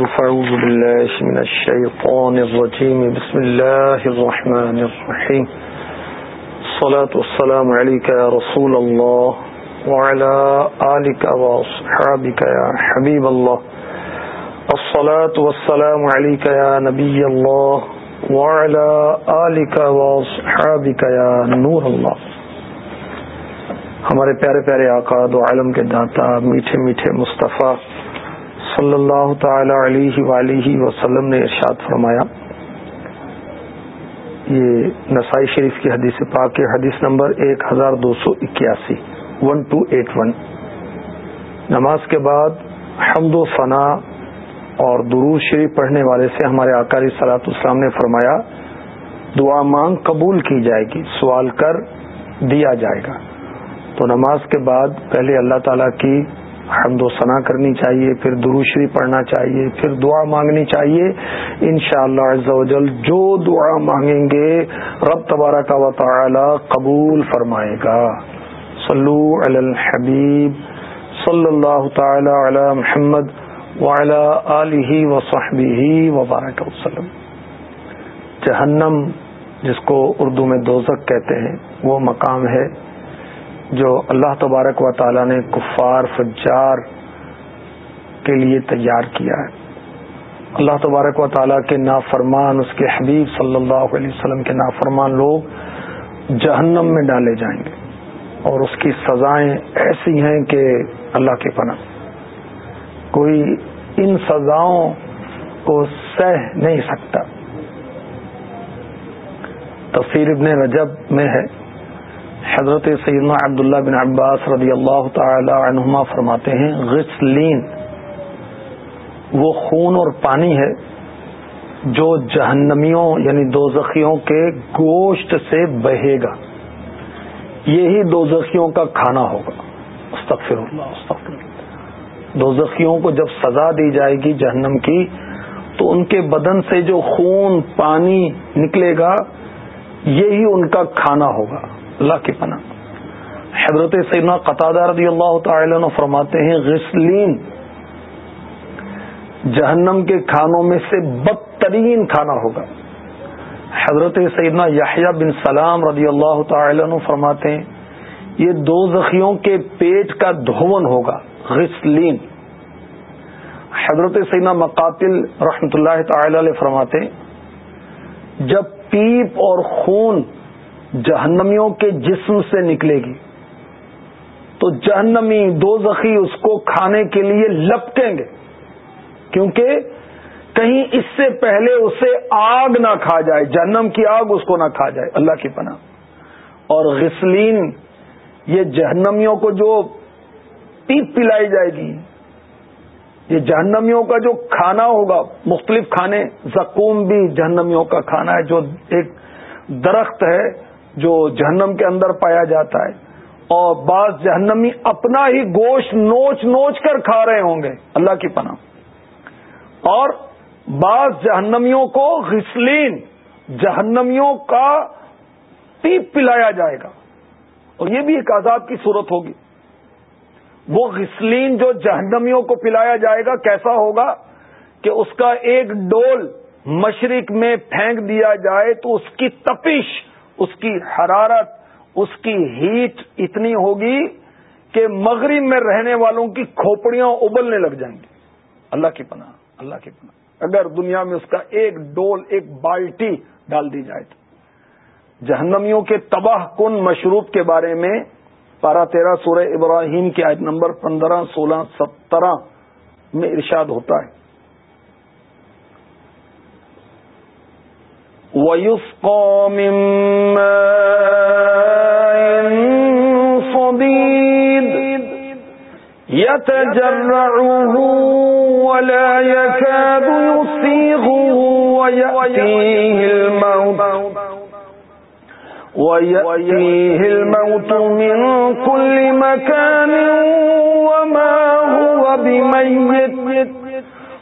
فاعوذ بالله من الشيطان الرجيم بسم الله الرحمن الرحيم الصلاة والسلام عليك يا رسول الله وعلى آلك وصحابك يا حبيب الله الصلاة والسلام عليك يا نبي الله وعلى آلك وصحابك يا نور الله ہمارے پیارے پیارے آقا دو عالم کے داتا، میٹھے میٹھے مصطفیٰ صلی اللہ تعالی علیہ ولیہ وسلم نے ارشاد فرمایا، یہ نسائی شریف کی حدیث پاک کے حدیث نمبر ایک ہزار دو سو اکیاسی ون ٹو ایٹ ون نماز کے بعد حمد و فنا اور درو شریف پڑھنے والے سے ہمارے آکاری سلاط اسلام نے فرمایا، دعا مانگ قبول کی جائے گی، سوال کر دیا جائے گا۔ تو نماز کے بعد پہلے اللہ تعالی کی حمد و ثنا کرنی چاہیے، پھر دروشری پڑھنا چاہیے، پھر دعا مانگنی چاہیے۔ ان شاء اللہ جو دعا مانگیں گے، رب تبارہ کا تعالی قبول فرمائے گا۔ صلو علی الحبیب صلی اللہ تعالی علی محمد وعلی وبارک وسلم۔ جہنم، جس کو اردو میں دوزک کہتے ہیں، وہ مقام ہے۔ جو اللہ تبارک و تعالی نے کفار، فجار کے لیے تیار کیا ہے۔ اللہ تبارک و تعالیٰ کے نافرمان، اس کے حبیب صلی اللہ علیہ وسلم کے نافرمان لوگ جہنم میں ڈالے جائیں گے۔ اور اس کی سزائیں ایسی ہیں کہ اللہ کے پناہ۔ کوئی ان سزاؤں کو سہ نہیں سکتا۔ تفسیر ابن رجب میں ہے۔ حضرت سیدنا عبداللہ بن عباس رضی اللہ تعالی عنہما فرماتے ہیں، غسلین وہ خون اور پانی ہے جو جہنمیوں یعنی دو کے گوشت سے بہے گا۔ یہی دو کا کھانا ہوگا۔ استغفر اللہ استغفر اللہ کو جب سزا دی جائے گی جہنم کی، تو ان کے بدن سے جو خون، پانی نکلے گا، یہی ان کا کھانا ہوگا۔ اللہ کی پناہ۔ حضرت سیدنا قطع رضی اللہ تعالی عنہ فرماتے ہیں، غسلین جہنم کے کھانوں میں سے بدترین کھانا ہوگا۔ حضرت سیدنا یحییٰ بن سلام رضی اللہ تعالی عنہ فرماتے ہیں، یہ دو زخیوں کے پیٹ کا دھون ہوگا۔ غسلین۔ حضرت سیدنا مقاتل رحمت اللہ تعالی علیہ فرماتے ہیں، جب پیپ اور خون جہنمیوں کے جسم سے نکلے گی۔ تو جہنمی دو زخی اس کو کھانے کے لیے لپٹیں گے۔ کیونکہ کہیں اس سے پہلے اسے آگ نہ کھا جائے، جہنم کی آگ اس کو نہ کھا جائے، اللہ کی پناہ۔ اور غسلین، یہ جہنمیوں کو جو پیپ پلائی جائے گی، یہ جہنمیوں کا جو کھانا ہوگا، مختلف کھانے زکوم بھی جہنمیوں کا کھانا ہے، جو ایک درخت ہے جو جہنم کے اندر پایا جاتا ہے اور بعض جہنمی اپنا ہی گوشت نوچ نوچ کر کھا رہے ہوں گے، اللہ کی پناہ۔ اور بعض جہنمیوں کو غسلین، جہنمیوں کا پیپ پلایا جائے گا۔ اور یہ بھی ایک آزاد کی صورت ہوگی۔ وہ غسلین جو جہنمیوں کو پلایا جائے گا کیسا ہوگا کہ اس کا ایک ڈول مشرق میں پھینک دیا جائے تو اس کی تپش اس کی حرارت، اس کی ہیٹ اتنی ہوگی کہ مغرب میں رہنے والوں کی کھوپڑیاں ابلنے لگ جائیں گی۔ اللہ کی پناہ، اللہ کی پناہ۔ اگر دنیا میں اس کا ایک ڈول، ایک بالٹی ڈال دی جائے تو۔ جہنمیوں کے تباہ کن مشروب کے بارے میں پارا تیرہ سورہ ابراہیم کی آیت نمبر پندرہ، سولہ، سترہ میں ارشاد ہوتا ہے۔ ويسقى من ماء صديد يتجرعه ولا يكاد يصيغه ويأتيه الموت ويأتيه الموت من كل مكان وما هو بميت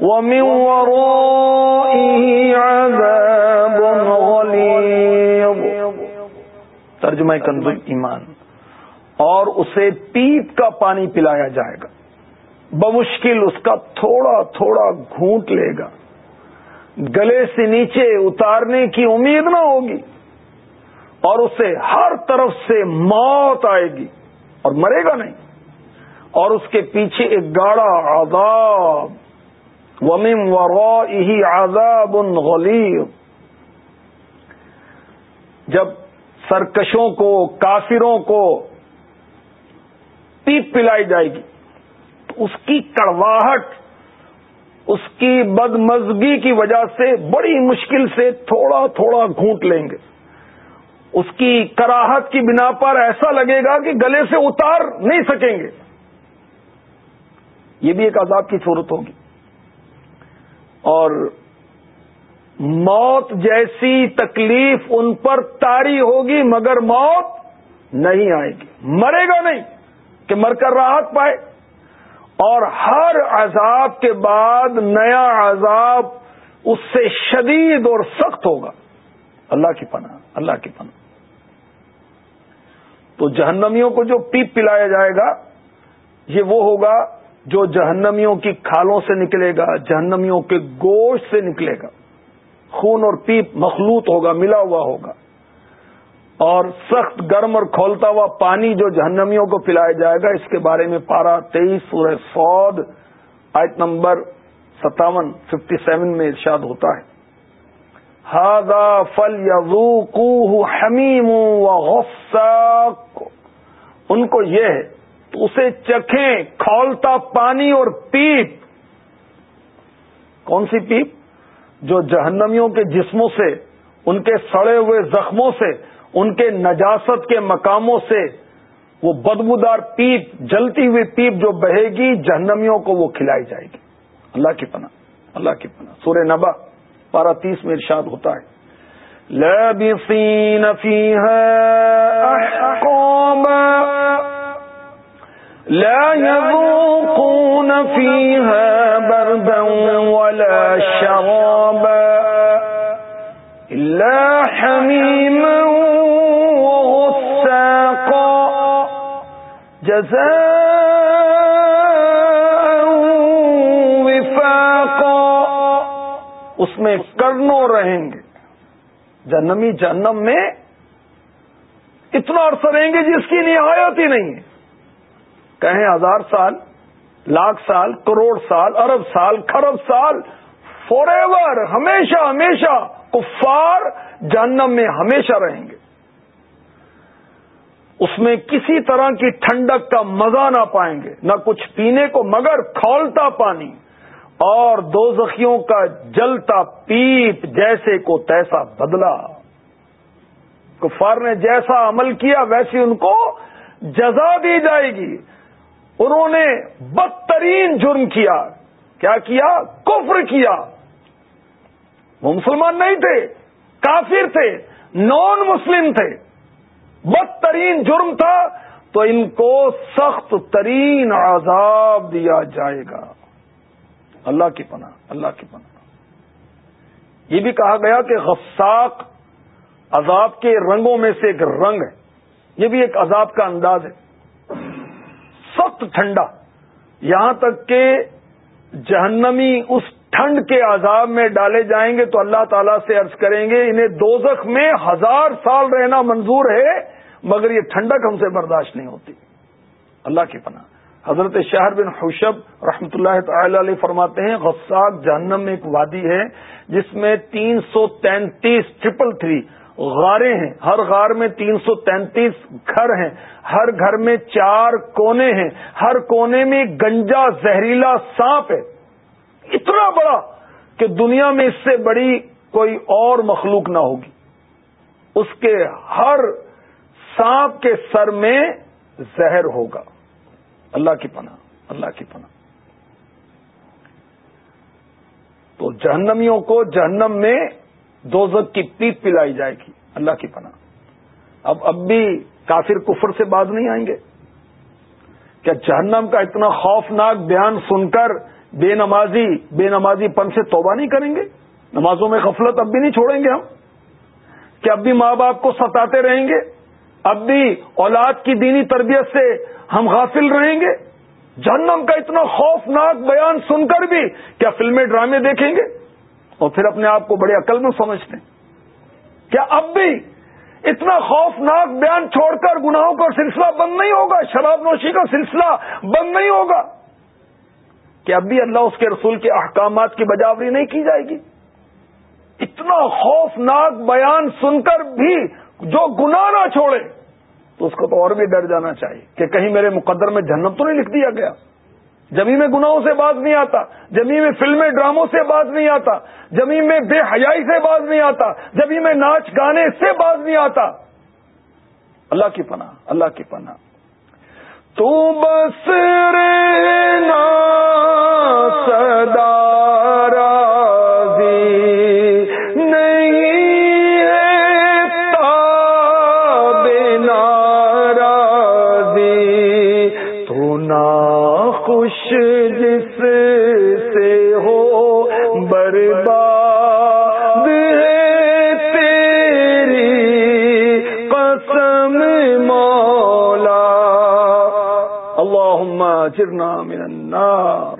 ومن ورائه ترجمہ کنز ایمان۔ اور اسے پیپ کا پانی پلایا جائے گا۔ بمشکل اس کا تھوڑا تھوڑا گھونٹ لے گا۔ گلے سے نیچے اتارنے کی امید نہ ہوگی۔ اور اسے ہر طرف سے موت آئے گی۔ اور مرے گا نہیں۔ اور اس کے پیچھے ایک گاڑا عذاب۔ ومم و آزاب ان جب سرکشوں کو، کافروں کو پیپ پلائی جائے گی۔ تو اس کی کڑواہٹ، اس کی بدمزگی کی وجہ سے بڑی مشکل سے تھوڑا تھوڑا گھونٹ لیں گے۔ اس کی کراہت کی بنا پر ایسا لگے گا کہ گلے سے اتار نہیں سکیں گے۔ یہ بھی ایک عذاب کی صورت ہوگی۔ اور موت جیسی تکلیف ان پر تاری ہوگی مگر موت نہیں آئے گی۔ مرے گا نہیں کہ مر کر راحت پائے۔ اور ہر عذاب کے بعد نیا عذاب اس سے شدید اور سخت ہوگا۔ اللہ کی پناہ، اللہ کی پناہ۔ تو جہنمیوں کو جو پیپ پلایا جائے گا، یہ وہ ہوگا جو جہنمیوں کی کھالوں سے نکلے گا، جہنمیوں کے گوشت سے نکلے گا۔ خون اور پیپ مخلوط ہوگا، ملا ہوا ہوگا۔ اور سخت گرم اور کھولتا ہوا پانی جو جہنمیوں کو پلایا جائے گا، اس کے بارے میں پارا تیئیس سورہ سعود آیت نمبر ستاون ففٹی سیون میں ارشاد ہوتا ہے۔ ہاضا فل یزو حمیم ان کو یہ ہے تو اسے چکھیں، کھولتا پانی اور پیپ۔ کون سی پیپ؟ جو جہنمیوں کے جسموں سے، ان کے سڑے ہوئے زخموں سے، ان کے نجاست کے مقاموں سے وہ بدبودار پیپ، جلتی ہوئی پیپ جو بہے گی، جہنمیوں کو وہ کھلائی جائے گی۔ اللہ کی پناہ، اللہ کی پناہ۔ سورہ نبا پارا تیس میں ارشاد ہوتا ہے۔ لا يذوقون فيها بردا ولا شرابا إلا حميما وغساقا جزاء وفاقا اس میں کرنوں رہیں گے جنمی جنم میں اتنا عرصہ رہیں گے جس کی نہایت ہی نہیں ہے کہیں ہزار سال، لاکھ سال، کروڑ سال، ارب سال خرب سال فور ایور ہمیشہ ہمیشہ کفار جہنم میں ہمیشہ رہیں گے۔ اس میں کسی طرح کی ٹھنڈک کا مزہ نہ پائیں گے، نہ کچھ پینے کو، مگر کھولتا پانی اور دو زخیوں کا جلتا پیپ جیسے کو تیسا بدلا کفار نے جیسا عمل کیا، ویسی ان کو جزا دی جائے گی۔ انہوں نے بدترین جرم کیا۔ کیا کیا؟ کفر کیا۔ وہ مسلمان نہیں تھے، کافر تھے نان مسلم تھے۔ بدترین جرم تھا، تو ان کو سخت ترین عذاب دیا جائے گا۔ اللہ کی پناہ، اللہ کی پناہ۔ یہ بھی کہا گیا کہ غساق عذاب کے رنگوں میں سے ایک رنگ ہے۔ یہ بھی ایک عذاب کا انداز ہے۔ سخت ٹھنڈا۔ یہاں تک کہ جہنمی اس ٹھنڈ کے عذاب میں ڈالے جائیں گے تو اللہ تعالیٰ سے عرض کریں گے، انہیں دوزخ میں ہزار سال رہنا منظور ہے، مگر یہ ٹھنڈک ہم سے برداشت نہیں ہوتی۔ اللہ کی پناہ۔ حضرت شہر بن خوشب رحمۃ اللہ تعالی علیہ فرماتے ہیں غساک جہنم میں ایک وادی ہے، جس میں تین سو تینتیس ٹریپل تھری غاریں ہیں۔ ہر غار میں تین سو تینتیس گھر ہیں۔ ہر گھر میں چار کونے ہیں۔ ہر کونے میں گنجا زہریلا سانپ ہے۔ اتنا بڑا کہ دنیا میں اس سے بڑی کوئی اور مخلوق نہ ہوگی۔ اس کے ہر سانپ کے سر میں زہر ہوگا۔ اللہ کی پناہ، اللہ کی پناہ۔ تو جہنمیوں کو جہنم میں دوزک کی پیپ پلائی جائے گی، اللہ کی پناہ۔ اب اب بھی کافر کفر سے باز نہیں آئیں گے۔ کیا جہنم کا اتنا خوفناک بیان سن کر بے نمازی بے نمازی پن سے توبہ نہیں کریں گے؟ نمازوں میں غفلت اب بھی نہیں چھوڑیں گے ہم؟ کیا اب بھی ماں باپ کو ستاتے رہیں گے؟ اب بھی اولاد کی دینی تربیت سے ہم غافل رہیں گے؟ جہنم کا اتنا خوفناک بیان سن کر بھی کیا فلمیں، ڈرامے دیکھیں گے؟ اور پھر اپنے آپ کو بڑے عقل میں سمجھتے ہیں۔ کیا اب بھی اتنا خوفناک بیان چھوڑ کر گناہوں کا سلسلہ بند نہیں ہوگا؟ شراب نوشی کا سلسلہ بند نہیں ہوگا؟ کہ اب بھی اللہ اس کے رسول کے احکامات کی بجاوری نہیں کی جائے گی؟ اتنا خوفناک بیان سن کر بھی جو گناہ نہ چھوڑے، تو اس کو تو اور بھی ڈر جانا چاہیے کہ کہیں میرے مقدر میں جنت تو نہیں لکھ دیا گیا۔ جمی میں گناہوں سے باز نہیں آتا جمی میں فلمیں ڈراموں سے باز نہیں آتا جمی میں بے حیائی سے باز نہیں آتا جمی میں ناچ گانے سے باز نہیں آتا۔ اللہ کی پناہ، اللہ کی پناہ۔ تو بس رہنا من النار.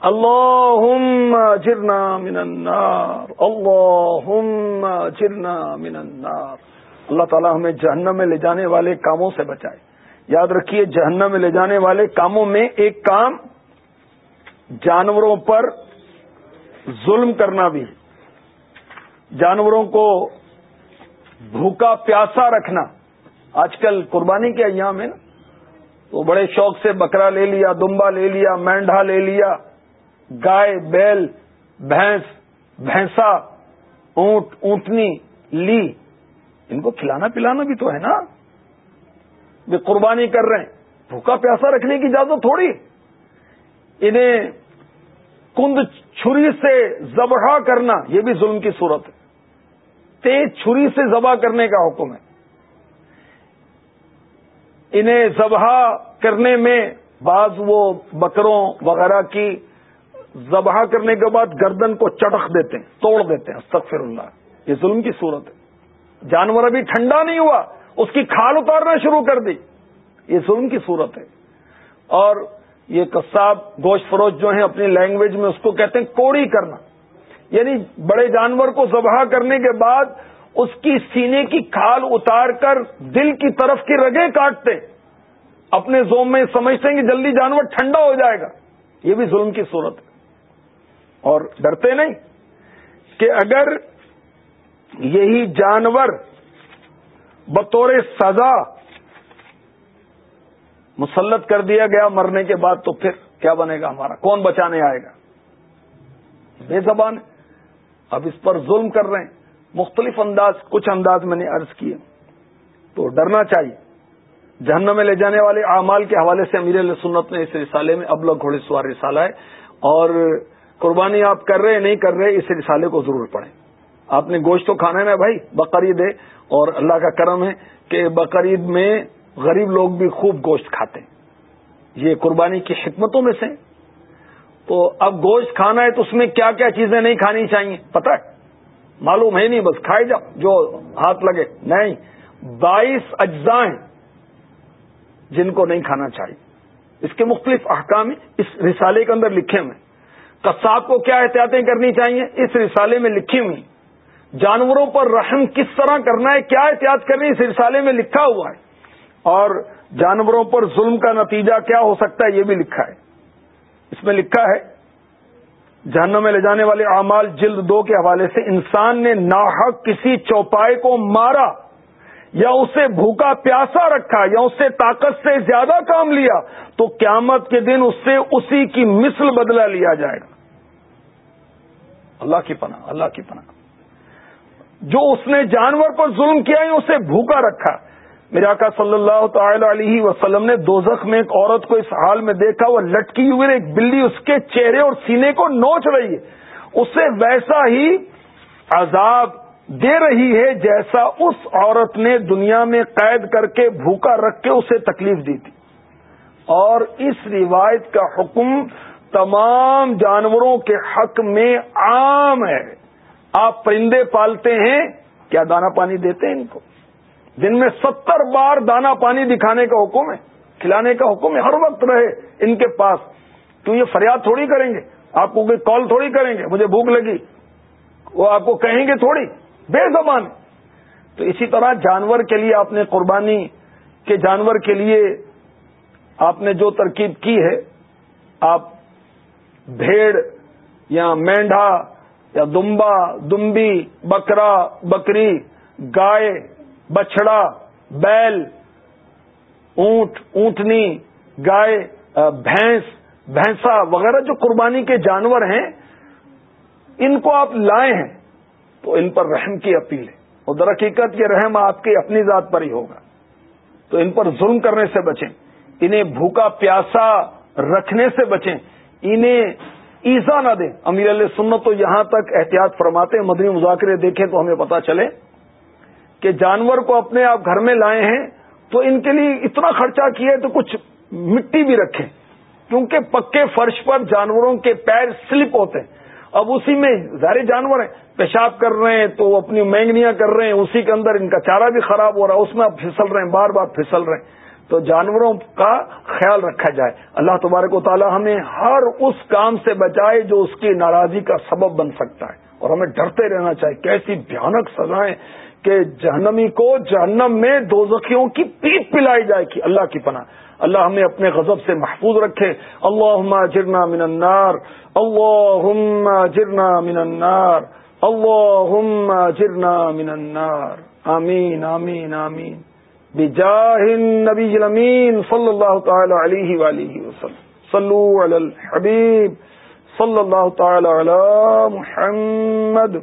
اللهم اجرنا من النار. اللهم اجرنا من النار. اللہ تعالی ہمیں جہنم میں لے جانے والے کاموں سے بچائے. یاد رکھیے، جہنم میں لے جانے والے کاموں میں ایک کام جانوروں پر ظلم کرنا بھی جانوروں کو بھوکا پیاسا رکھنا۔ آج کل قربانی کے ایام ہے نا۔ تو بڑے شوق سے بکرا لے لیا، دمبا لے لیا مینڈا لے لیا، گائے، بیل، بھینس، بھینسا، اونٹ، اونٹنی لی۔ ان کو کھلانا پلانا بھی تو ہے نا۔ وہ قربانی کر رہے ہیں۔ بھوکا پیاسا رکھنے کی اجازت تھوڑی۔ انہیں کند چھری سے ذبح کرنا، یہ بھی ظلم کی صورت ہے۔ تیز چھری سے ذبح کرنے کا حکم ہے۔ انہیں ذبح کرنے میں بعض وہ بکروں وغیرہ کی ذبح کرنے کے بعد گردن کو چڑک دیتے ہیں، توڑ دیتے ہیں، استغفر اللہ۔ یہ ظلم کی صورت ہے۔ جانور ابھی ٹھنڈا نہیں ہوا، اس کی کھال اتارنا شروع کر دی۔ یہ ظلم کی صورت ہے۔ اور یہ قصاب گوشت فروش جو ہیں، اپنی لینگویج میں اس کو کہتے ہیں، کوڑی کرنا۔ یعنی بڑے جانور کو ذبح کرنے کے بعد اس کی سینے کی کھال اتار کر دل کی طرف کی رگیں کاٹتے اپنے زوم میں سمجھتے ہیں کہ جلدی جانور ٹھنڈا ہو جائے گا۔ یہ بھی ظلم کی صورت ہے۔ اور ڈرتے نہیں کہ اگر یہی جانور بطور سزا مسلط کر دیا گیا مرنے کے بعد تو پھر کیا بنے گا ہمارا؟ کون بچانے آئے گا؟ بے زبان اب اس پر ظلم کر رہے ہیں۔ مختلف انداز، کچھ انداز میں نے عرض کیے۔ تو ڈرنا چاہیے۔ جہنم میں لے جانے والے اعمال کے حوالے سے امیر علیہ سنت نے اس رسالے میں اب لوگ گھوڑے سوار رسالہ ہے۔ اور قربانی آپ کر رہے نہیں کر رہے، اس رسالے کو ضرور پڑھیں۔ آپ نے گوشت تو کھانا ہے نا بھائی؟ بقرعید ہے۔ اور اللہ کا کرم ہے کہ بقرعید میں غریب لوگ بھی خوب گوشت کھاتے ہیں۔ یہ قربانی کی حکمتوں میں سے۔ تو اب گوشت کھانا ہے تو اس میں کیا کیا چیزیں نہیں کھانی چاہیے؟ پتہ ہے؟ معلوم ہے نہیں، بس کھائے جاؤ، جو ہاتھ لگے۔ نہیں، بائیس اجزاء جن کو نہیں کھانا چاہیے۔ اس کے مختلف احکام اس رسالے کے اندر لکھے ہوئے قصاب کو کیا احتیاطیں کرنی چاہیے؟ اس رسالے میں لکھی ہوئی جانوروں پر رحم کس طرح کرنا ہے، کیا احتیاط کرنی اس رسالے میں لکھا ہوا ہے۔ اور جانوروں پر ظلم کا نتیجہ کیا ہو سکتا ہے، یہ بھی لکھا ہے۔ اس میں لکھا ہے جہنم میں لے جانے والے اعمال جلد دو کے حوالے سے انسان نے ناحق کسی چوپائے کو مارا یا اسے بھوکا پیاسا رکھا یا اس سے طاقت سے زیادہ کام لیا تو قیامت کے دن اس سے اسی کی مثل بدلہ لیا جائے گا۔ اللہ کی پناہ، اللہ کی پناہ۔ جو اس نے جانور پر ظلم کیا ہے اسے بھوکا رکھا میرے آقا صلی اللہ تعالی علیہ وسلم نے دوزخ میں ایک عورت کو اس حال میں دیکھا، وہ لٹکی ہوئی ایک بلی اس کے چہرے اور سینے کو نوچ رہی ہے۔ اسے ویسا ہی عذاب دے رہی ہے جیسا اس عورت نے دنیا میں قید کر کے، بھوکا رکھ کے اسے تکلیف دی تھی۔ اور اس روایت کا حکم تمام جانوروں کے حق میں عام ہے۔ آپ پرندے پالتے ہیں، کیا دانا پانی دیتے ہیں ان کو؟ دن میں ستر بار دانا پانی دکھانے کا حکم ہے، کھلانے کا حکم ہے، ہر وقت رہے ان کے پاس۔ کیوں یہ فریاد تھوڑی کریں گے۔ آپ کو کوئی کال تھوڑی کریں گے، مجھے بھوک لگی۔ وہ آپ کو کہیں گے تھوڑی، بے زبان۔ تو اسی طرح جانور کے لیے آپ نے قربانی کے جانور کے لیے آپ نے جو ترکیب کی ہے، آپ بھیڑ یا مینڈا یا دمبا، دمبی، بکرا، بکری، گائے بچڑا بیل، اونٹ، اونٹنی، گائے بھینس، بھینسا وغیرہ جو قربانی کے جانور ہیں، ان کو آپ لائے ہیں تو ان پر رحم کی اپیل ہے۔ اور در حقیقت یہ رحم آپ کی اپنی ذات پر ہی ہوگا۔ تو ان پر ظلم کرنے سے بچیں، انہیں بھوکا پیاسا رکھنے سے بچیں، انہیں ایزا نہ دیں۔ امیر علیہ سنت تو یہاں تک احتیاط فرماتے ہیں، مدنی مذاکرے دیکھیں تو ہمیں پتا چلے۔ کہ جانور کو اپنے آپ گھر میں لائے ہیں تو ان کے لیے اتنا خرچہ کیا ہے تو کچھ مٹی بھی رکھیں۔ کیونکہ پکے فرش پر جانوروں کے پیر سلپ ہوتے ہیں۔ اب اسی میں ظاہر جانور ہیں، پیشاب کر رہے ہیں تو اپنی مینگنیاں کر رہے ہیں، اسی کے اندر ان کا چارہ بھی خراب ہو رہا ہے، اس میں اب پھسل رہے ہیں، بار بار پھسل رہے ہیں۔ تو جانوروں کا خیال رکھا جائے۔ اللہ تبارک و تعالی ہمیں ہر اس کام سے بچائے جو اس کی ناراضی کا سبب بن سکتا ہے۔ اور ہمیں ڈرتے رہنا چاہیے۔ کیسی بھیانک سزائیں کہ جہنمی کو جہنم میں دو زخیوں کی پیٹ پلائی جائے گی، اللہ کی پناہ۔ اللہ ہمیں اپنے غضب سے محفوظ رکھے۔ اللہ جرنا من النار اللہ جرنا من النار اللہ جرنا من النار۔ آمین آمین آمین۔ بجاہ النبی الامین صلی اللہ تعالی علیہ وآلہ وسلم۔ صلو علی الحبیب، صلی اللہ تعالی علی محمد۔